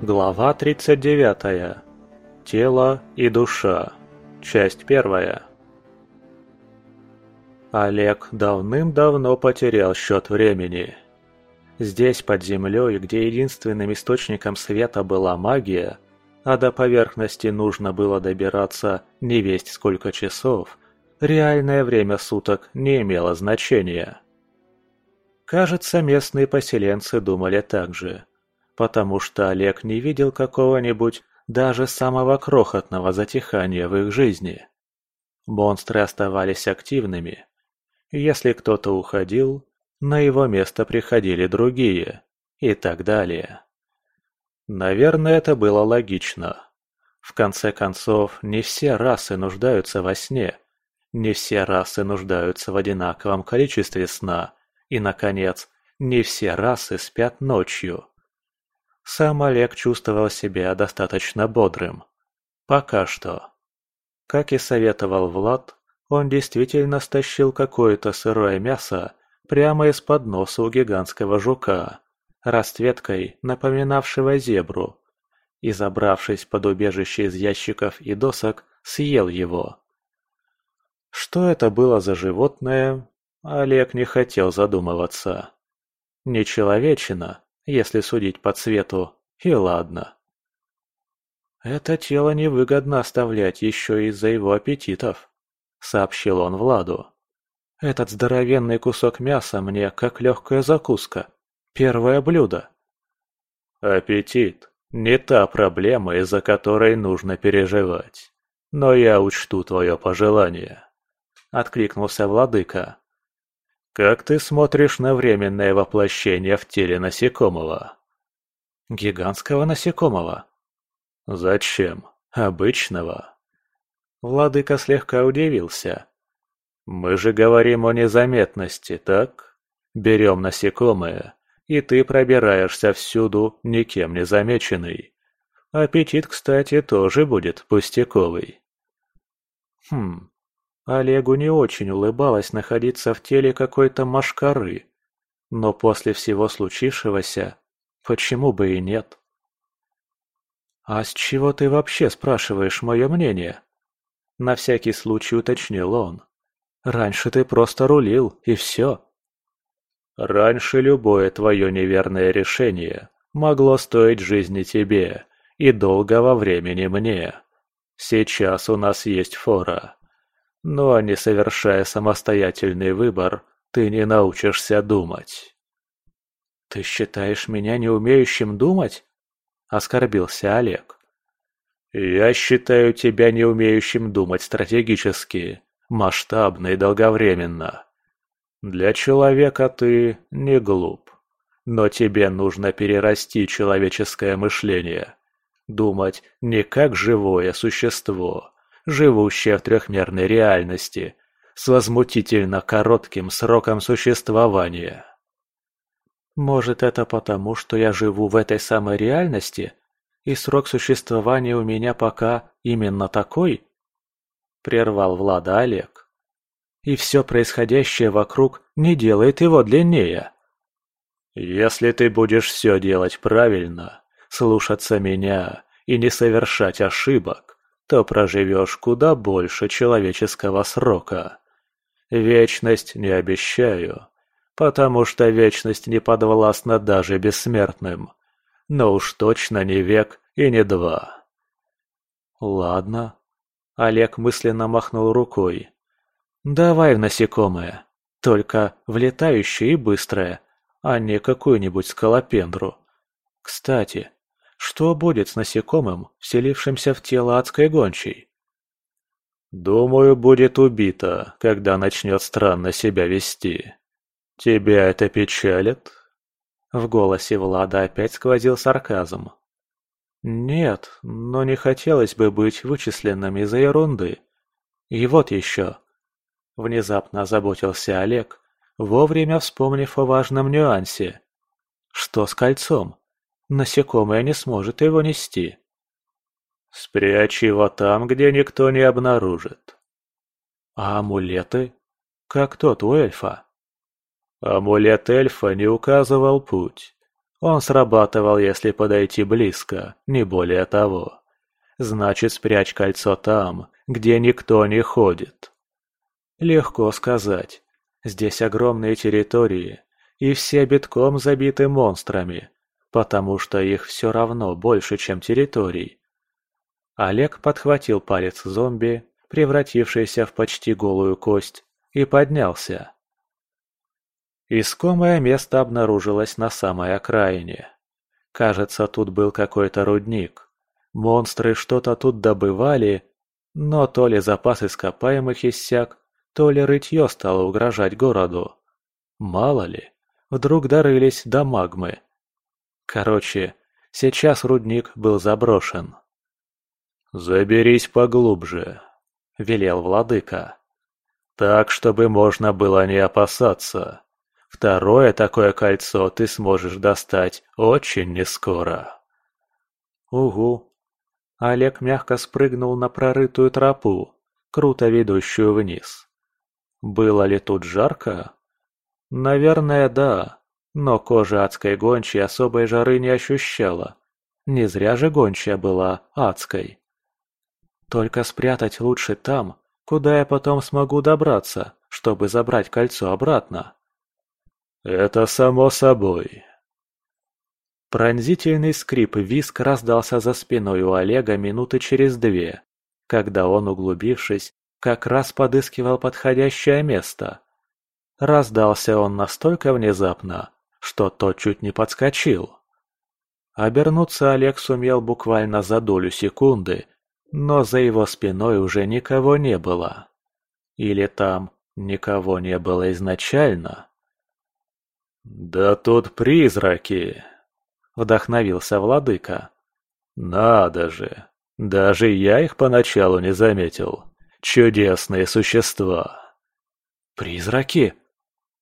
Глава 39. Тело и душа. Часть первая. Олег давным-давно потерял счет времени. Здесь, под землей, где единственным источником света была магия, а до поверхности нужно было добираться не весть сколько часов, реальное время суток не имело значения. Кажется, местные поселенцы думали так же потому что Олег не видел какого-нибудь даже самого крохотного затихания в их жизни. Монстры оставались активными. Если кто-то уходил, на его место приходили другие, и так далее. Наверное, это было логично. В конце концов, не все расы нуждаются во сне, не все расы нуждаются в одинаковом количестве сна, и, наконец, не все расы спят ночью. Сам Олег чувствовал себя достаточно бодрым. Пока что. Как и советовал Влад, он действительно стащил какое-то сырое мясо прямо из-под носа у гигантского жука, расцветкой напоминавшего зебру, и, забравшись под убежище из ящиков и досок, съел его. Что это было за животное, Олег не хотел задумываться. Не человечина, если судить по цвету, и ладно. «Это тело невыгодно оставлять еще из-за его аппетитов», — сообщил он Владу. «Этот здоровенный кусок мяса мне как легкая закуска. Первое блюдо». «Аппетит — не та проблема, из-за которой нужно переживать. Но я учту твое пожелание», — откликнулся владыка. Как ты смотришь на временное воплощение в теле насекомого? Гигантского насекомого. Зачем? Обычного. Владыка слегка удивился. Мы же говорим о незаметности, так? Берем насекомое, и ты пробираешься всюду, никем не замеченный. Аппетит, кстати, тоже будет пустяковый. Хм, Олегу не очень улыбалось находиться в теле какой-то машкары. Но после всего случившегося, почему бы и нет? «А с чего ты вообще спрашиваешь мое мнение?» На всякий случай уточнил он. «Раньше ты просто рулил, и все». «Раньше любое твое неверное решение могло стоить жизни тебе и долгого времени мне. Сейчас у нас есть фора. Но не совершая самостоятельный выбор, ты не научишься думать. «Ты считаешь меня не умеющим думать?» – оскорбился Олег. «Я считаю тебя не умеющим думать стратегически, масштабно и долговременно. Для человека ты не глуп, но тебе нужно перерасти человеческое мышление, думать не как живое существо, живущая в трехмерной реальности, с возмутительно коротким сроком существования. Может, это потому, что я живу в этой самой реальности, и срок существования у меня пока именно такой? Прервал Влада Олег. И все происходящее вокруг не делает его длиннее. Если ты будешь все делать правильно, слушаться меня и не совершать ошибок, то проживешь куда больше человеческого срока. Вечность не обещаю, потому что вечность не подвластна даже бессмертным. Но уж точно не век и не два. Ладно. Олег мысленно махнул рукой. Давай в насекомое. Только в и быстрое, а не какую-нибудь скалопендру. Кстати, что будет с насекомым, вселившимся в тело адской гончей? Думаю, будет убито, когда начнет странно себя вести. Тебя это печалит? В голосе Влада опять сквозил сарказм. Нет, но не хотелось бы быть вычисленным из-за ерунды. И вот еще. Внезапно озаботился Олег, вовремя вспомнив о важном нюансе. Что с кольцом? Насекомое не сможет его нести. Спрячь его там, где никто не обнаружит. А амулеты? Как тот у эльфа? Амулет эльфа не указывал путь. Он срабатывал, если подойти близко, не более того. Значит, спрячь кольцо там, где никто не ходит. Легко сказать. Здесь огромные территории, и все битком забиты монстрами, потому что их все равно больше, чем территорий. Олег подхватил палец зомби, превратившийся в почти голую кость, и поднялся. Искомое место обнаружилось на самой окраине. Кажется, тут был какой-то рудник. Монстры что-то тут добывали, но то ли запас ископаемых иссяк, то ли рытье стало угрожать городу. Мало ли, вдруг дорылись до магмы. Короче, сейчас рудник был заброшен. «Заберись поглубже», — велел владыка. «Так, чтобы можно было не опасаться. Второе такое кольцо ты сможешь достать очень нескоро». «Угу». Олег мягко спрыгнул на прорытую тропу, круто ведущую вниз. Было ли тут жарко? Наверное, да, но кожа адской гончей особой жары не ощущала. Не зря же гончая была адской. Только спрятать лучше там, куда я потом смогу добраться, чтобы забрать кольцо обратно. Это само собой. Пронзительный скрип виск раздался за спиной у Олега минуты через две, когда он, углубившись, как раз подыскивал подходящее место. Раздался он настолько внезапно, что тот чуть не подскочил. Обернуться Олег сумел буквально за долю секунды, но за его спиной уже никого не было. Или там никого не было изначально? «Да тут призраки!» — вдохновился владыка. «Надо же! Даже я их поначалу не заметил. Чудесные существа!» «Призраки?»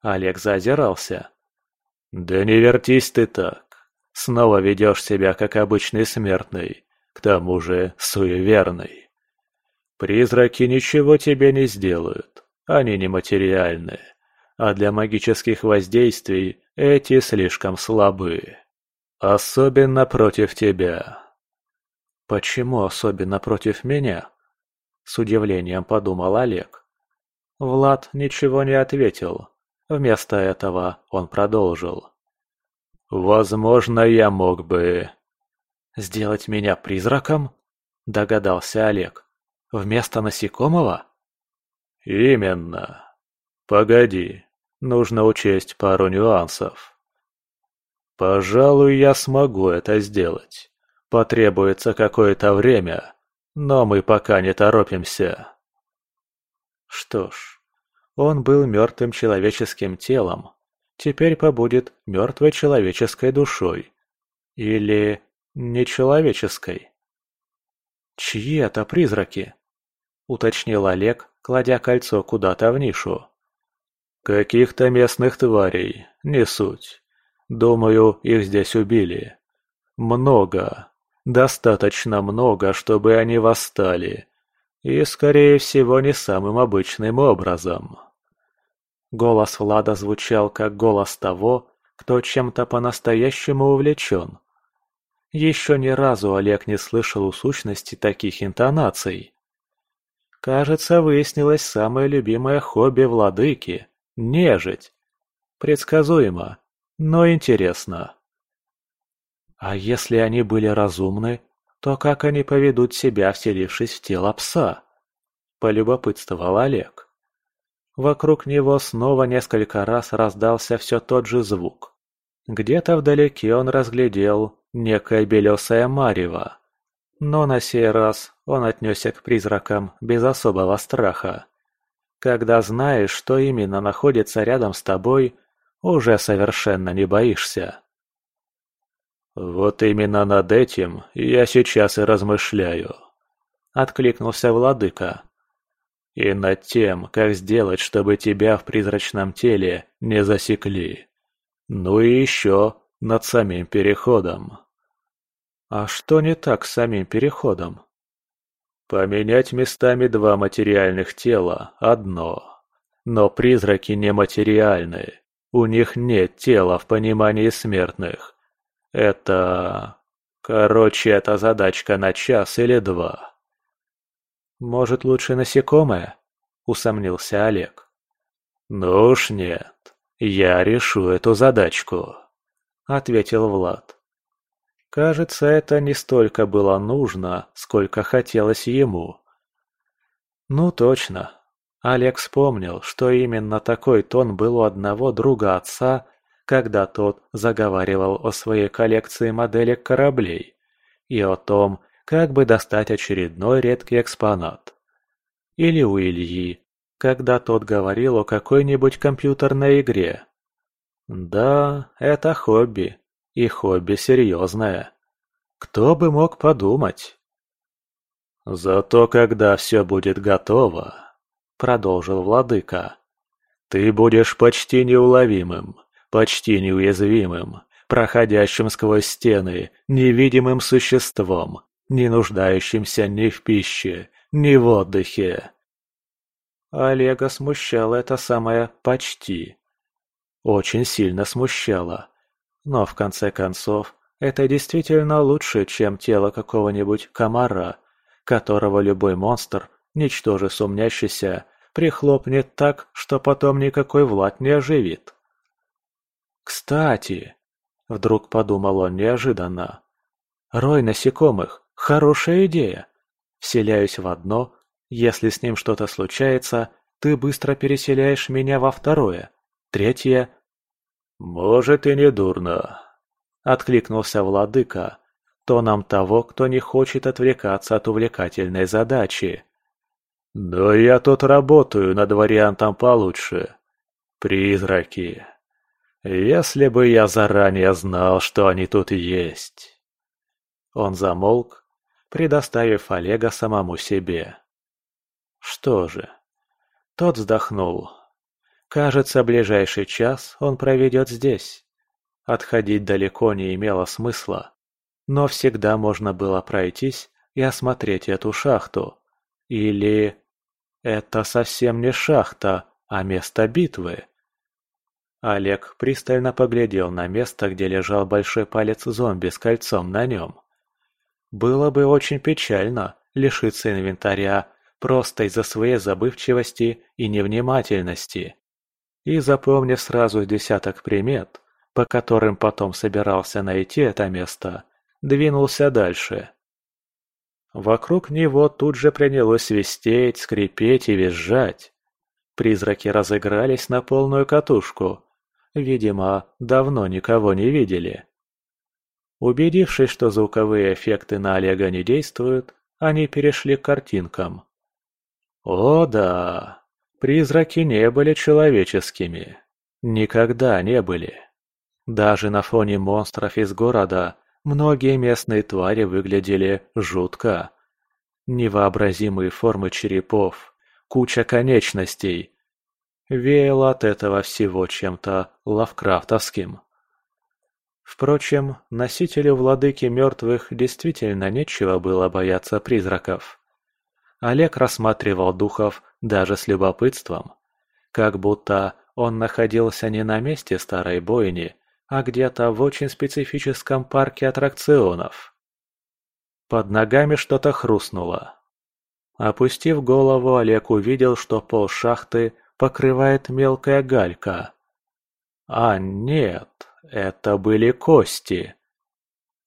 Олег зазирался. «Да не вертись ты так. Снова ведешь себя как обычный смертный, к тому же суеверный. Призраки ничего тебе не сделают, они нематериальны, а для магических воздействий эти слишком слабы. Особенно против тебя». «Почему особенно против меня?» С удивлением подумал Олег. Влад ничего не ответил, Вместо этого он продолжил. «Возможно, я мог бы...» «Сделать меня призраком?» – догадался Олег. «Вместо насекомого?» «Именно. Погоди, нужно учесть пару нюансов. Пожалуй, я смогу это сделать. Потребуется какое-то время, но мы пока не торопимся». Что ж, он был мертвым человеческим телом, теперь побудет мертвой человеческой душой. Или нечеловеческой. «Чьи это призраки?» — уточнил Олег, кладя кольцо куда-то в нишу. «Каких-то местных тварей, не суть. Думаю, их здесь убили. Много. Достаточно много, чтобы они восстали. И, скорее всего, не самым обычным образом». Голос Влада звучал как голос того, кто чем-то по-настоящему увлечен. Еще ни разу Олег не слышал у сущности таких интонаций. Кажется, выяснилось самое любимое хобби владыки – нежить. Предсказуемо, но интересно. А если они были разумны, то как они поведут себя, вселившись в тело пса? Полюбопытствовал Олег. Вокруг него снова несколько раз раздался все тот же звук. Где-то вдалеке он разглядел некое белесое марево. Но на сей раз он отнесся к призракам без особого страха. Когда знаешь, что именно находится рядом с тобой, уже совершенно не боишься. «Вот именно над этим я сейчас и размышляю», — откликнулся владыка. И над тем, как сделать, чтобы тебя в призрачном теле не засекли. Ну и еще над самим переходом. А что не так с самим переходом? Поменять местами два материальных тела – одно. Но призраки нематериальны. У них нет тела в понимании смертных. Это... Короче, это задачка на час или два. Может, лучше насекомое? Усомнился Олег. Ну уж нет, я решу эту задачку, ответил Влад. Кажется, это не столько было нужно, сколько хотелось ему. Ну точно. Олег вспомнил, что именно такой тон был у одного друга отца, когда тот заговаривал о своей коллекции моделек кораблей и о том, как бы достать очередной редкий экспонат. Или у Ильи, когда тот говорил о какой-нибудь компьютерной игре. Да, это хобби, и хобби серьезное. Кто бы мог подумать? «Зато когда все будет готово», — продолжил владыка, — «ты будешь почти неуловимым, почти неуязвимым, проходящим сквозь стены, невидимым существом, не нуждающимся ни в пище, ни в отдыхе». Олега смущало это самое «почти». Очень сильно смущало. Но в конце концов, это действительно лучше, чем тело какого-нибудь комара, которого любой монстр, ничтоже сумнящийся, прихлопнет так, что потом никакой Влад не оживит. «Кстати», — вдруг подумал он неожиданно, — «рой насекомых — хорошая идея. Вселяюсь в одно, если с ним что-то случается, ты быстро переселяешь меня во второе, третье...» «Может и не дурно», — откликнулся владыка, тоном того, кто не хочет отвлекаться от увлекательной задачи. «Но я тут работаю над вариантом получше. Призраки. Если бы я заранее знал, что они тут есть». Он замолк, предоставив Олега самому себе. Что же? Тот вздохнул. Кажется, ближайший час он проведет здесь. Отходить далеко не имело смысла. Но всегда можно было пройтись и осмотреть эту шахту. Или... Это совсем не шахта, а место битвы. Олег пристально поглядел на место, где лежал большой палец зомби с кольцом на нем. Было бы очень печально лишиться инвентаря просто из-за своей забывчивости и невнимательности. И запомнив сразу десяток примет, по которым потом собирался найти это место, двинулся дальше. Вокруг него тут же принялось свистеть, скрипеть и визжать. Призраки разыгрались на полную катушку. Видимо, давно никого не видели. Убедившись, что звуковые эффекты на Олега не действуют, они перешли к картинкам. О да, призраки не были человеческими. Никогда не были. Даже на фоне монстров из города Многие местные твари выглядели жутко. Невообразимые формы черепов, куча конечностей. Веяло от этого всего чем-то лавкрафтовским. Впрочем, носителю владыки мертвых действительно нечего было бояться призраков. Олег рассматривал духов даже с любопытством, как будто он находился не на месте старой бойни, а где-то в очень специфическом парке аттракционов. Под ногами что-то хрустнуло. Опустив голову, Олег увидел, что пол шахты покрывает мелкая галька. А нет, это были кости.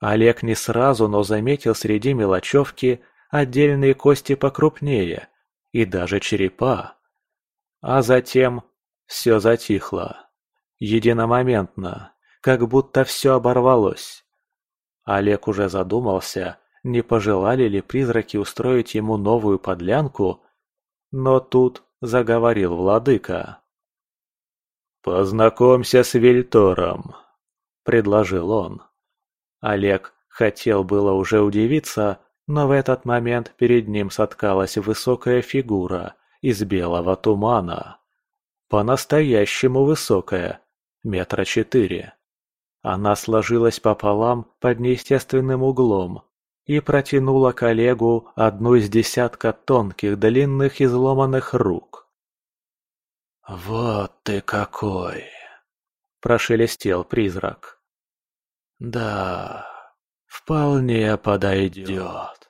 Олег не сразу, но заметил среди мелочевки отдельные кости покрупнее и даже черепа. А затем все затихло. Единомоментно как будто все оборвалось. Олег уже задумался, не пожелали ли призраки устроить ему новую подлянку, но тут заговорил владыка. «Познакомься с Вильтором», — предложил он. Олег хотел было уже удивиться, но в этот момент перед ним соткалась высокая фигура из белого тумана. По-настоящему высокая, метра четыре. Она сложилась пополам под неестественным углом и протянула коллегу одну из десятка тонких, длинных изломанных рук. «Вот ты какой!» – прошелестел призрак. Да, вполне подойдет.